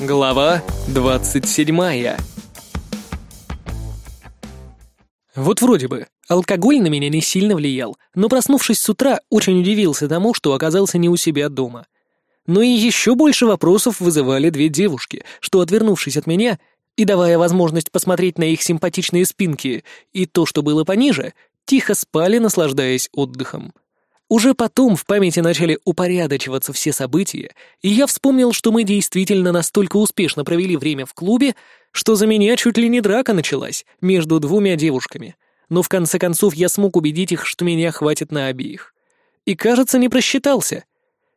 Глава 27 Вот вроде бы, алкоголь на меня не сильно влиял, но проснувшись с утра, очень удивился тому, что оказался не у себя дома. Но и еще больше вопросов вызывали две девушки, что, отвернувшись от меня и давая возможность посмотреть на их симпатичные спинки и то, что было пониже, тихо спали, наслаждаясь отдыхом. Уже потом в памяти начали упорядочиваться все события, и я вспомнил, что мы действительно настолько успешно провели время в клубе, что за меня чуть ли не драка началась между двумя девушками. Но в конце концов я смог убедить их, что меня хватит на обеих. И, кажется, не просчитался.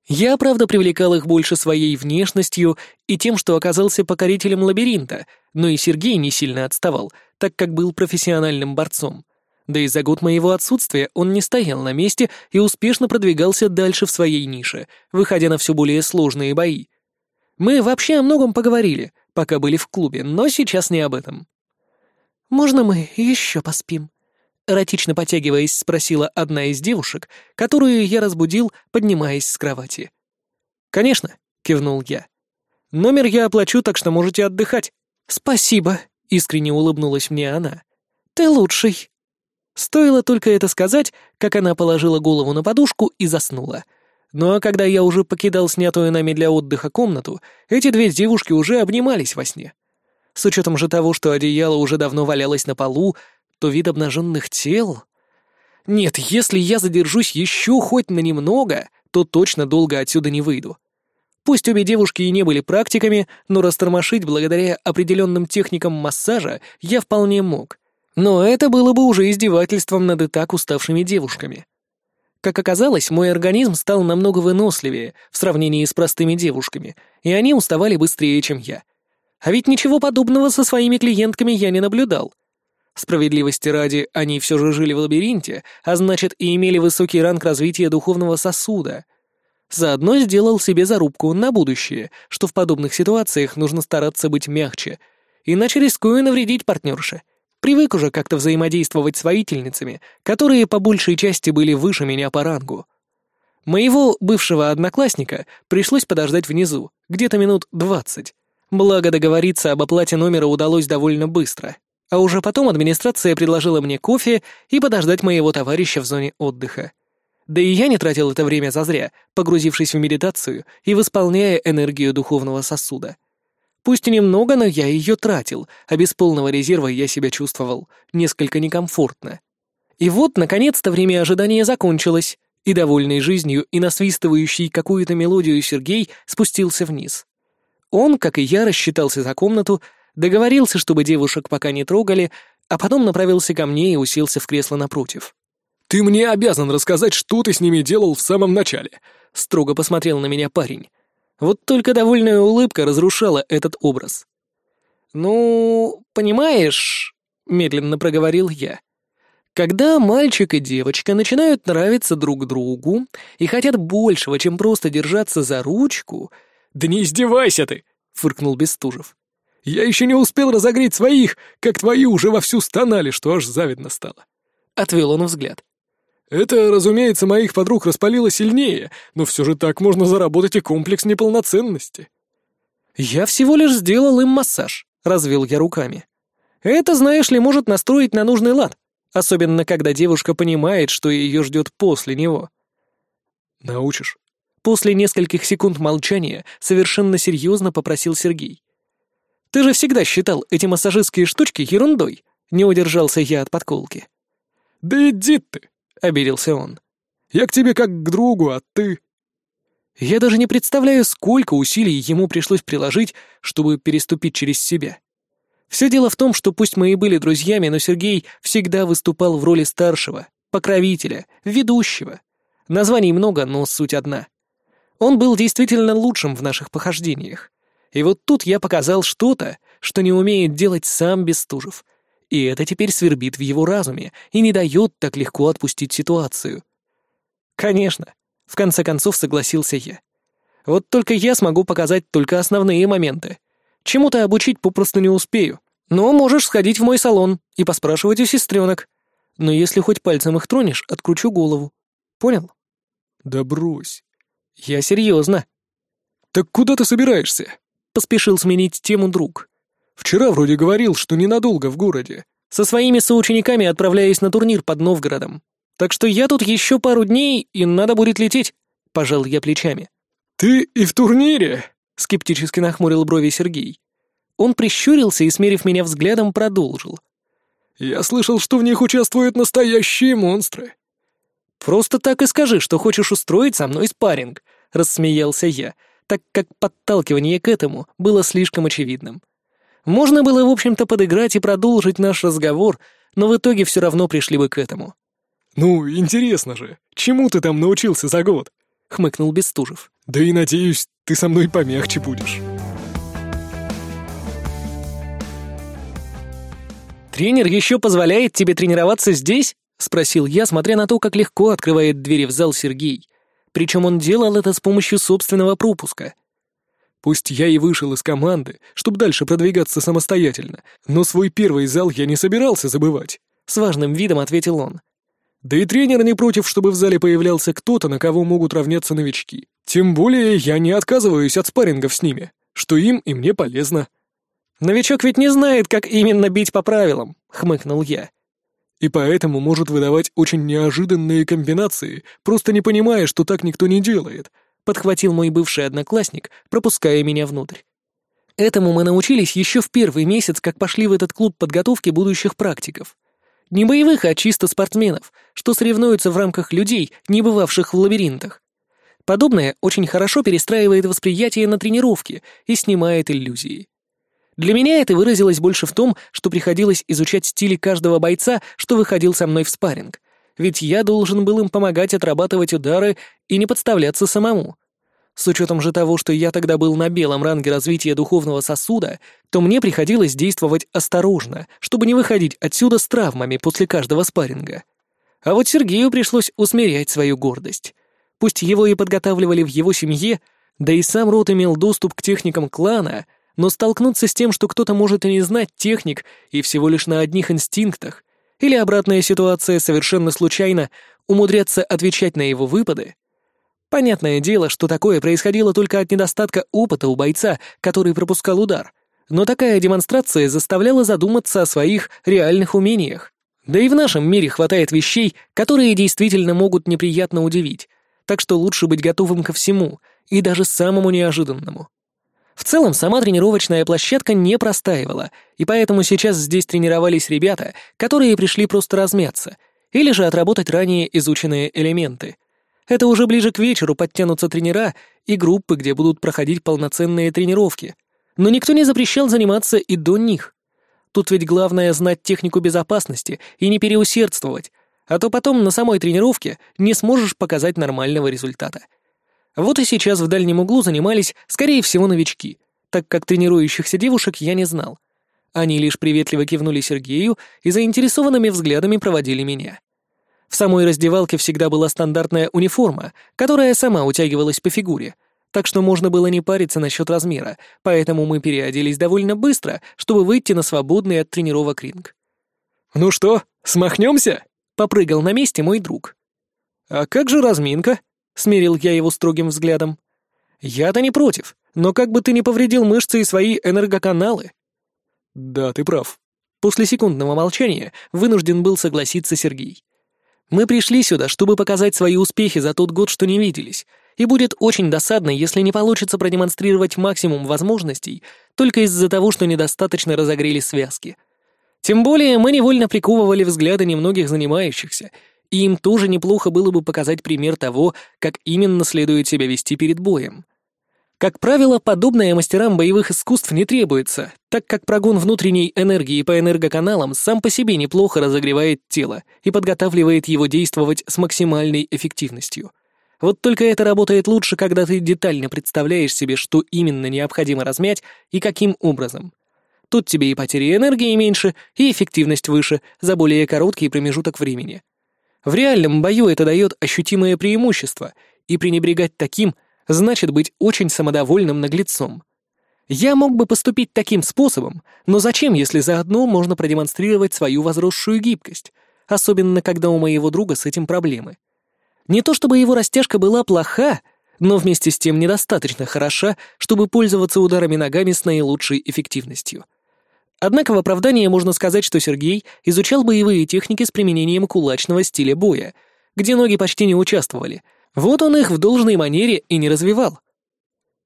Я, правда, привлекал их больше своей внешностью и тем, что оказался покорителем лабиринта, но и Сергей не сильно отставал, так как был профессиональным борцом. Да и за год моего отсутствия он не стоял на месте и успешно продвигался дальше в своей нише, выходя на все более сложные бои. Мы вообще о многом поговорили, пока были в клубе, но сейчас не об этом. «Можно мы еще поспим?» Эротично потягиваясь, спросила одна из девушек, которую я разбудил, поднимаясь с кровати. «Конечно», — кивнул я. «Номер я оплачу, так что можете отдыхать». «Спасибо», — искренне улыбнулась мне она. «Ты лучший». Стоило только это сказать, как она положила голову на подушку и заснула. Ну а когда я уже покидал снятую нами для отдыха комнату, эти две девушки уже обнимались во сне. С учетом же того, что одеяло уже давно валялось на полу, то вид обнаженных тел... Нет, если я задержусь еще хоть на немного, то точно долго отсюда не выйду. Пусть обе девушки и не были практиками, но растормошить благодаря определенным техникам массажа я вполне мог. Но это было бы уже издевательством над и так уставшими девушками. Как оказалось, мой организм стал намного выносливее в сравнении с простыми девушками, и они уставали быстрее, чем я. А ведь ничего подобного со своими клиентками я не наблюдал. Справедливости ради, они все же жили в лабиринте, а значит и имели высокий ранг развития духовного сосуда. Заодно сделал себе зарубку на будущее, что в подобных ситуациях нужно стараться быть мягче, иначе рискую навредить партнерше. Привык уже как-то взаимодействовать с воительницами, которые по большей части были выше меня по рангу. Моего бывшего одноклассника пришлось подождать внизу, где-то минут двадцать. Благо договориться об оплате номера удалось довольно быстро. А уже потом администрация предложила мне кофе и подождать моего товарища в зоне отдыха. Да и я не тратил это время зазря, погрузившись в медитацию и восполняя энергию духовного сосуда. Пусть и немного, но я ее тратил, а без полного резерва я себя чувствовал несколько некомфортно. И вот, наконец-то, время ожидания закончилось, и довольный жизнью и насвистывающий какую-то мелодию Сергей спустился вниз. Он, как и я, рассчитался за комнату, договорился, чтобы девушек пока не трогали, а потом направился ко мне и уселся в кресло напротив. «Ты мне обязан рассказать, что ты с ними делал в самом начале», — строго посмотрел на меня парень. Вот только довольная улыбка разрушала этот образ. «Ну, понимаешь...» — медленно проговорил я. «Когда мальчик и девочка начинают нравиться друг другу и хотят большего, чем просто держаться за ручку...» «Да не издевайся ты!» — фыркнул Бестужев. «Я еще не успел разогреть своих, как твои уже вовсю стонали, что аж завидно стало». Отвел он взгляд. Это, разумеется, моих подруг распалило сильнее, но все же так можно заработать и комплекс неполноценности. Я всего лишь сделал им массаж, развел я руками. Это, знаешь ли, может настроить на нужный лад, особенно когда девушка понимает, что ее ждет после него. Научишь? После нескольких секунд молчания совершенно серьезно попросил Сергей. Ты же всегда считал эти массажистские штучки ерундой, не удержался я от подколки. Да иди ты! — обиделся он. «Я к тебе как к другу, а ты...» Я даже не представляю, сколько усилий ему пришлось приложить, чтобы переступить через себя. Все дело в том, что пусть мы и были друзьями, но Сергей всегда выступал в роли старшего, покровителя, ведущего. Названий много, но суть одна. Он был действительно лучшим в наших похождениях. И вот тут я показал что-то, что не умеет делать сам Бестужев, и это теперь свербит в его разуме и не дает так легко отпустить ситуацию. Конечно, в конце концов согласился я. Вот только я смогу показать только основные моменты. Чему-то обучить попросту не успею. Но можешь сходить в мой салон и поспрашивать у сестренок. Но если хоть пальцем их тронешь, откручу голову. Понял? Да брось. Я серьезно. Так куда ты собираешься? Поспешил сменить тему друг. «Вчера вроде говорил, что ненадолго в городе». «Со своими соучениками отправляюсь на турнир под Новгородом. Так что я тут еще пару дней, и надо будет лететь», — пожал я плечами. «Ты и в турнире?» — скептически нахмурил брови Сергей. Он прищурился и, смерив меня взглядом, продолжил. «Я слышал, что в них участвуют настоящие монстры». «Просто так и скажи, что хочешь устроить со мной спарринг», — рассмеялся я, так как подталкивание к этому было слишком очевидным. Можно было, в общем-то, подыграть и продолжить наш разговор, но в итоге все равно пришли бы к этому. «Ну, интересно же, чему ты там научился за год?» — хмыкнул Бестужев. «Да и надеюсь, ты со мной помягче будешь». «Тренер еще позволяет тебе тренироваться здесь?» — спросил я, смотря на то, как легко открывает двери в зал Сергей. Причем он делал это с помощью собственного пропуска. Пусть я и вышел из команды, чтобы дальше продвигаться самостоятельно, но свой первый зал я не собирался забывать. С важным видом ответил он. Да и тренер не против, чтобы в зале появлялся кто-то, на кого могут равняться новички. Тем более я не отказываюсь от спаррингов с ними, что им и мне полезно. «Новичок ведь не знает, как именно бить по правилам», — хмыкнул я. «И поэтому может выдавать очень неожиданные комбинации, просто не понимая, что так никто не делает», — подхватил мой бывший одноклассник, пропуская меня внутрь. Этому мы научились еще в первый месяц, как пошли в этот клуб подготовки будущих практиков. Не боевых, а чисто спортсменов, что соревнуются в рамках людей, не бывавших в лабиринтах. Подобное очень хорошо перестраивает восприятие на тренировке и снимает иллюзии. Для меня это выразилось больше в том, что приходилось изучать стили каждого бойца, что выходил со мной в спарринг, ведь я должен был им помогать отрабатывать удары и не подставляться самому. С учетом же того, что я тогда был на белом ранге развития духовного сосуда, то мне приходилось действовать осторожно, чтобы не выходить отсюда с травмами после каждого спарринга. А вот Сергею пришлось усмирять свою гордость. Пусть его и подготавливали в его семье, да и сам род имел доступ к техникам клана — но столкнуться с тем, что кто-то может и не знать техник и всего лишь на одних инстинктах, или обратная ситуация совершенно случайно умудряться отвечать на его выпады, понятное дело, что такое происходило только от недостатка опыта у бойца, который пропускал удар, но такая демонстрация заставляла задуматься о своих реальных умениях. Да и в нашем мире хватает вещей, которые действительно могут неприятно удивить, так что лучше быть готовым ко всему, и даже самому неожиданному. В целом, сама тренировочная площадка не простаивала, и поэтому сейчас здесь тренировались ребята, которые пришли просто размяться, или же отработать ранее изученные элементы. Это уже ближе к вечеру подтянутся тренера и группы, где будут проходить полноценные тренировки. Но никто не запрещал заниматься и до них. Тут ведь главное знать технику безопасности и не переусердствовать, а то потом на самой тренировке не сможешь показать нормального результата. Вот и сейчас в дальнем углу занимались, скорее всего, новички, так как тренирующихся девушек я не знал. Они лишь приветливо кивнули Сергею и заинтересованными взглядами проводили меня. В самой раздевалке всегда была стандартная униформа, которая сама утягивалась по фигуре, так что можно было не париться насчет размера, поэтому мы переоделись довольно быстро, чтобы выйти на свободный от тренировок ринг. «Ну что, смахнемся?» — попрыгал на месте мой друг. «А как же разминка?» — смирил я его строгим взглядом. «Я-то не против, но как бы ты не повредил мышцы и свои энергоканалы». «Да, ты прав». После секундного молчания вынужден был согласиться Сергей. «Мы пришли сюда, чтобы показать свои успехи за тот год, что не виделись, и будет очень досадно, если не получится продемонстрировать максимум возможностей только из-за того, что недостаточно разогрели связки. Тем более мы невольно приковывали взгляды немногих занимающихся — и им тоже неплохо было бы показать пример того, как именно следует себя вести перед боем. Как правило, подобное мастерам боевых искусств не требуется, так как прогон внутренней энергии по энергоканалам сам по себе неплохо разогревает тело и подготавливает его действовать с максимальной эффективностью. Вот только это работает лучше, когда ты детально представляешь себе, что именно необходимо размять и каким образом. Тут тебе и потери энергии меньше, и эффективность выше за более короткий промежуток времени. В реальном бою это дает ощутимое преимущество, и пренебрегать таким значит быть очень самодовольным наглецом. Я мог бы поступить таким способом, но зачем, если заодно можно продемонстрировать свою возросшую гибкость, особенно когда у моего друга с этим проблемы? Не то чтобы его растяжка была плоха, но вместе с тем недостаточно хороша, чтобы пользоваться ударами ногами с наилучшей эффективностью. Однако в оправдание можно сказать, что Сергей изучал боевые техники с применением кулачного стиля боя, где ноги почти не участвовали. Вот он их в должной манере и не развивал.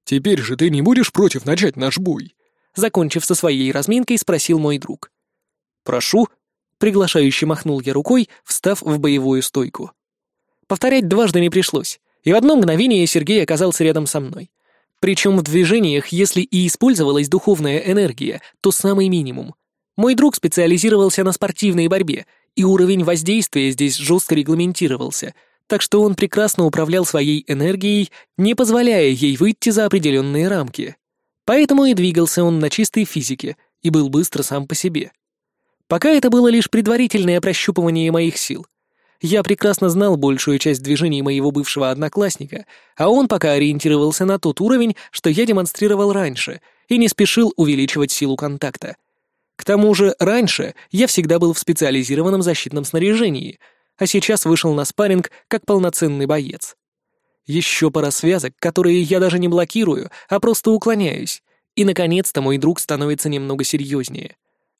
«Теперь же ты не будешь против начать наш бой?» Закончив со своей разминкой, спросил мой друг. «Прошу», — приглашающе махнул я рукой, встав в боевую стойку. Повторять дважды не пришлось, и в одно мгновение Сергей оказался рядом со мной. Причем в движениях, если и использовалась духовная энергия, то самый минимум. Мой друг специализировался на спортивной борьбе, и уровень воздействия здесь жестко регламентировался, так что он прекрасно управлял своей энергией, не позволяя ей выйти за определенные рамки. Поэтому и двигался он на чистой физике и был быстро сам по себе. Пока это было лишь предварительное прощупывание моих сил. Я прекрасно знал большую часть движений моего бывшего одноклассника, а он пока ориентировался на тот уровень, что я демонстрировал раньше, и не спешил увеличивать силу контакта. К тому же раньше я всегда был в специализированном защитном снаряжении, а сейчас вышел на спарринг как полноценный боец. Еще пара связок, которые я даже не блокирую, а просто уклоняюсь, и, наконец-то, мой друг становится немного серьезнее.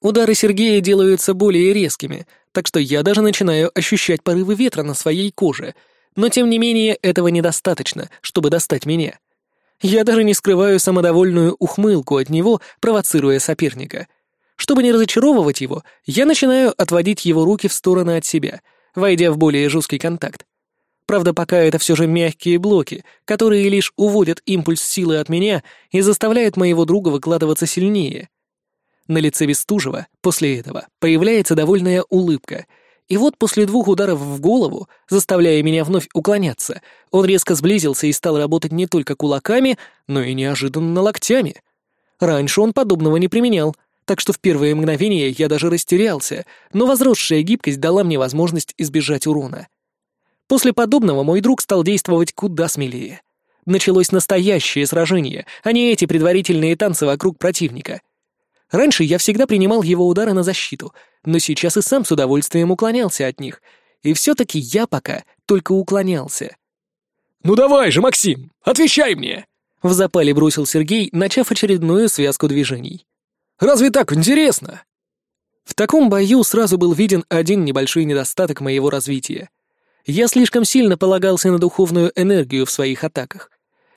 Удары Сергея делаются более резкими, так что я даже начинаю ощущать порывы ветра на своей коже, но тем не менее этого недостаточно, чтобы достать меня. Я даже не скрываю самодовольную ухмылку от него, провоцируя соперника. Чтобы не разочаровывать его, я начинаю отводить его руки в стороны от себя, войдя в более жесткий контакт. Правда, пока это все же мягкие блоки, которые лишь уводят импульс силы от меня и заставляют моего друга выкладываться сильнее. На лице Бестужева после этого появляется довольная улыбка, и вот после двух ударов в голову, заставляя меня вновь уклоняться, он резко сблизился и стал работать не только кулаками, но и неожиданно локтями. Раньше он подобного не применял, так что в первые мгновения я даже растерялся, но возросшая гибкость дала мне возможность избежать урона. После подобного мой друг стал действовать куда смелее. Началось настоящее сражение, а не эти предварительные танцы вокруг противника — Раньше я всегда принимал его удары на защиту, но сейчас и сам с удовольствием уклонялся от них. И все-таки я пока только уклонялся. «Ну давай же, Максим, отвечай мне!» В запале бросил Сергей, начав очередную связку движений. «Разве так интересно?» В таком бою сразу был виден один небольшой недостаток моего развития. Я слишком сильно полагался на духовную энергию в своих атаках.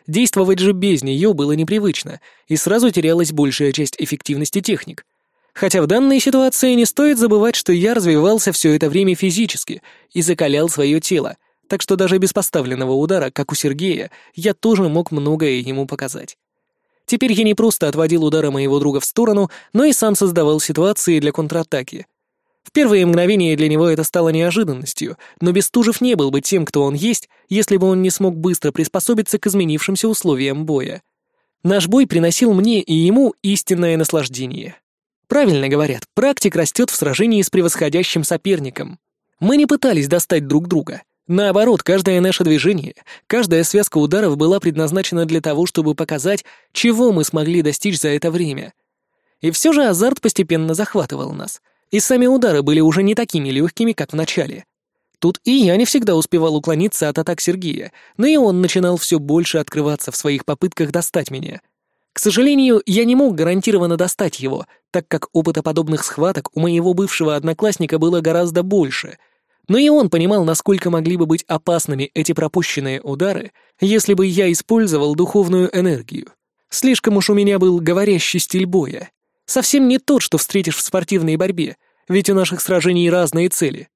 Действовать же без нее было непривычно, и сразу терялась большая часть эффективности техник. Хотя в данной ситуации не стоит забывать, что я развивался все это время физически и закалял свое тело, так что даже без поставленного удара, как у Сергея, я тоже мог многое ему показать. Теперь я не просто отводил удары моего друга в сторону, но и сам создавал ситуации для контратаки — в первые мгновения для него это стало неожиданностью, но Бестужев не был бы тем, кто он есть, если бы он не смог быстро приспособиться к изменившимся условиям боя. Наш бой приносил мне и ему истинное наслаждение. Правильно говорят, практик растет в сражении с превосходящим соперником. Мы не пытались достать друг друга. Наоборот, каждое наше движение, каждая связка ударов была предназначена для того, чтобы показать, чего мы смогли достичь за это время. И все же азарт постепенно захватывал нас — и сами удары были уже не такими легкими, как в начале. Тут и я не всегда успевал уклониться от атак Сергея, но и он начинал все больше открываться в своих попытках достать меня. К сожалению, я не мог гарантированно достать его, так как опыта подобных схваток у моего бывшего одноклассника было гораздо больше. Но и он понимал, насколько могли бы быть опасными эти пропущенные удары, если бы я использовал духовную энергию. Слишком уж у меня был говорящий стиль боя. Совсем не тот, что встретишь в спортивной борьбе, ведь у наших сражений разные цели.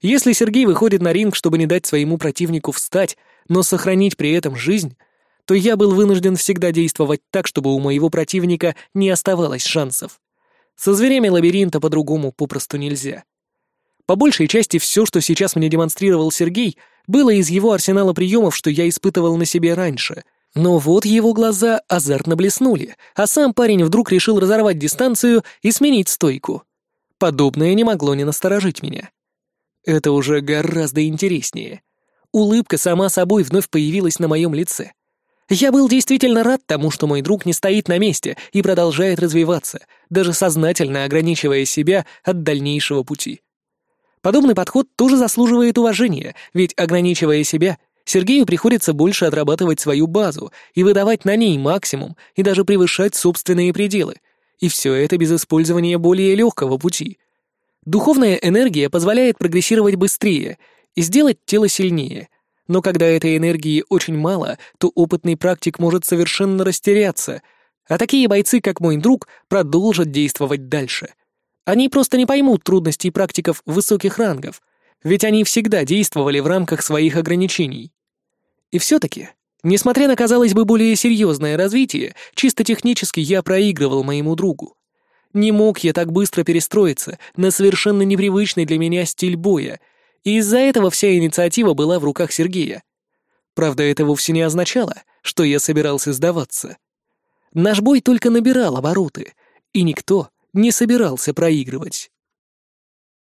Если Сергей выходит на ринг, чтобы не дать своему противнику встать, но сохранить при этом жизнь, то я был вынужден всегда действовать так, чтобы у моего противника не оставалось шансов. Со зверями лабиринта по-другому попросту нельзя. По большей части все, что сейчас мне демонстрировал Сергей, было из его арсенала приемов, что я испытывал на себе раньше — но вот его глаза азартно блеснули, а сам парень вдруг решил разорвать дистанцию и сменить стойку. Подобное не могло не насторожить меня. Это уже гораздо интереснее. Улыбка сама собой вновь появилась на моем лице. Я был действительно рад тому, что мой друг не стоит на месте и продолжает развиваться, даже сознательно ограничивая себя от дальнейшего пути. Подобный подход тоже заслуживает уважения, ведь, ограничивая себя, Сергею приходится больше отрабатывать свою базу и выдавать на ней максимум и даже превышать собственные пределы. И все это без использования более легкого пути. Духовная энергия позволяет прогрессировать быстрее и сделать тело сильнее. Но когда этой энергии очень мало, то опытный практик может совершенно растеряться, а такие бойцы, как мой друг, продолжат действовать дальше. Они просто не поймут трудностей практиков высоких рангов, ведь они всегда действовали в рамках своих ограничений. И все-таки, несмотря на, казалось бы, более серьезное развитие, чисто технически я проигрывал моему другу. Не мог я так быстро перестроиться на совершенно непривычный для меня стиль боя, и из-за этого вся инициатива была в руках Сергея. Правда, это вовсе не означало, что я собирался сдаваться. Наш бой только набирал обороты, и никто не собирался проигрывать.